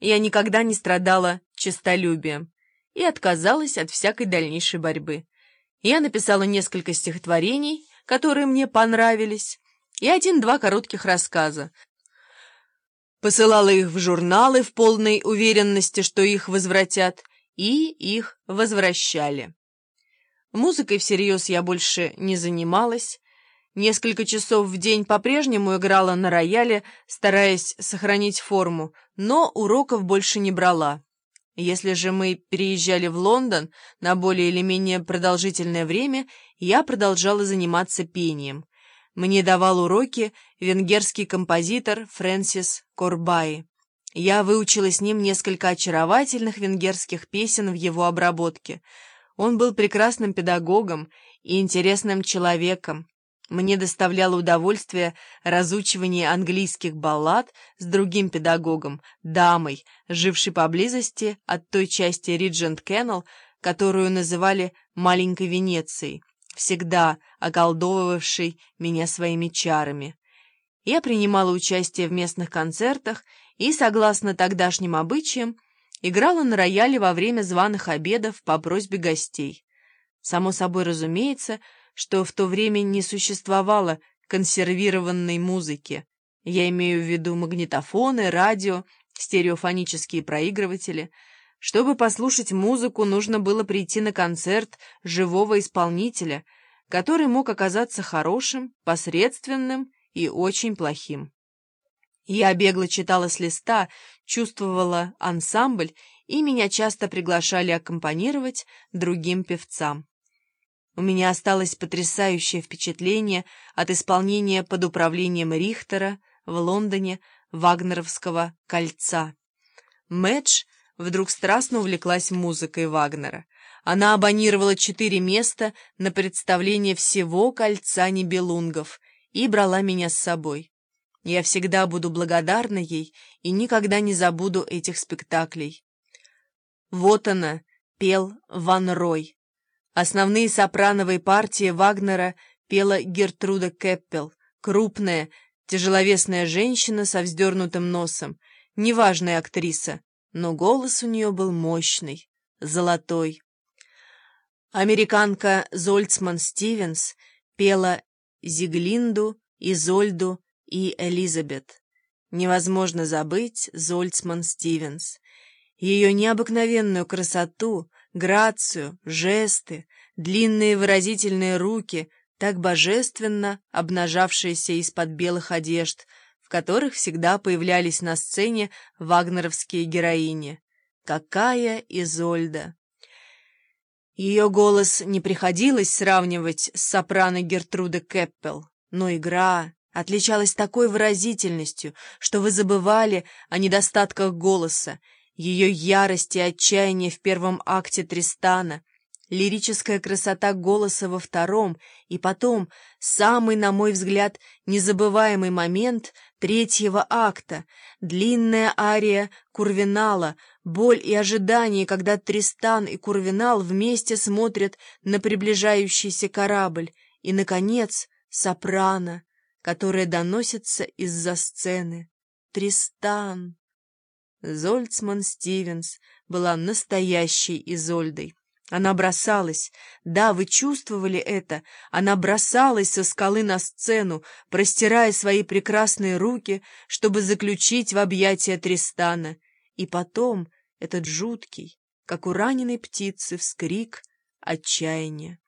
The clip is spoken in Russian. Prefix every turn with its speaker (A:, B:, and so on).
A: я никогда не страдала честолюбием и отказалась от всякой дальнейшей борьбы. Я написала несколько стихотворений, которые мне понравились, и один-два коротких рассказа. Посылала их в журналы в полной уверенности, что их возвратят, и их возвращали. Музыкой всерьез я больше не занималась. Несколько часов в день по-прежнему играла на рояле, стараясь сохранить форму, но уроков больше не брала. Если же мы переезжали в Лондон на более или менее продолжительное время, я продолжала заниматься пением. Мне давал уроки венгерский композитор Фрэнсис Корбай. Я выучила с ним несколько очаровательных венгерских песен в его обработке. Он был прекрасным педагогом и интересным человеком. Мне доставляло удовольствие разучивание английских баллад с другим педагогом, дамой, жившей поблизости от той части Риджент Кеннел, которую называли «маленькой Венецией», всегда околдовывавшей меня своими чарами. Я принимала участие в местных концертах и, согласно тогдашним обычаям, играла на рояле во время званых обедов по просьбе гостей. Само собой разумеется, что в то время не существовало консервированной музыки. Я имею в виду магнитофоны, радио, стереофонические проигрыватели. Чтобы послушать музыку, нужно было прийти на концерт живого исполнителя, который мог оказаться хорошим, посредственным и очень плохим. Я бегло читала с листа, чувствовала ансамбль, и меня часто приглашали аккомпанировать другим певцам. У меня осталось потрясающее впечатление от исполнения под управлением Рихтера в Лондоне Вагнеровского «Кольца». Мэдж вдруг страстно увлеклась музыкой Вагнера. Она абонировала четыре места на представление всего «Кольца Нибелунгов» и брала меня с собой. Я всегда буду благодарна ей и никогда не забуду этих спектаклей. Вот она, пел Ван Рой. Основные сопрановые партии Вагнера пела Гертруда Кеппел, крупная, тяжеловесная женщина со вздернутым носом, неважная актриса, но голос у нее был мощный, золотой. Американка Зольцман Стивенс пела Зиглинду, Изольду и Элизабет. Невозможно забыть Зольцман Стивенс. Ее необыкновенную красоту, грацию, жесты, длинные выразительные руки, так божественно обнажавшиеся из-под белых одежд, в которых всегда появлялись на сцене вагнеровские героини. Какая Изольда! Ее голос не приходилось сравнивать с сопрано Гертруды Кэппел, но игра отличалась такой выразительностью, что вы забывали о недостатках голоса, ее ярость и отчаяние в первом акте Тристана, лирическая красота голоса во втором, и потом самый, на мой взгляд, незабываемый момент третьего акта, длинная ария Курвинала, боль и ожидание, когда Тристан и Курвинал вместе смотрят на приближающийся корабль, и, наконец, сопрано, которое доносится из-за сцены. Тристан! Зольцман Стивенс была настоящей Изольдой. Она бросалась, да, вы чувствовали это, она бросалась со скалы на сцену, простирая свои прекрасные руки, чтобы заключить в объятия Тристана. И потом этот жуткий, как у раненой птицы, вскрик отчаяния.